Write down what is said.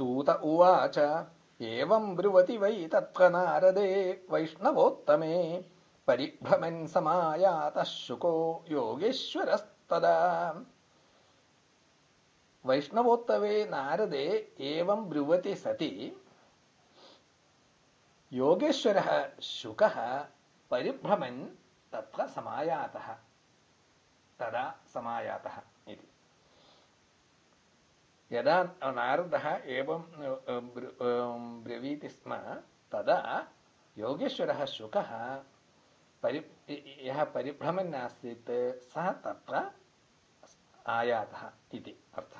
सूत उवाच, एवं ब्रुवति वै तत्र नारदे वैष्णवोत्तमे। परिभ्रमन् समायातः शुको योगेश्वरस्तदा। वैष्णवोत्तमे नारदे, एवं ब्रुवति सति। योगेश्वरः शुकः, परिभ्रमन् तत्र समायातः तदा समायातः इति। यदा नारदः एवं ब्रवीति स्म, तदा योगेश्वरः शुकः परि, यः परिभ्रमन् आसीत् सः तत्र आयातः इति अर्थः।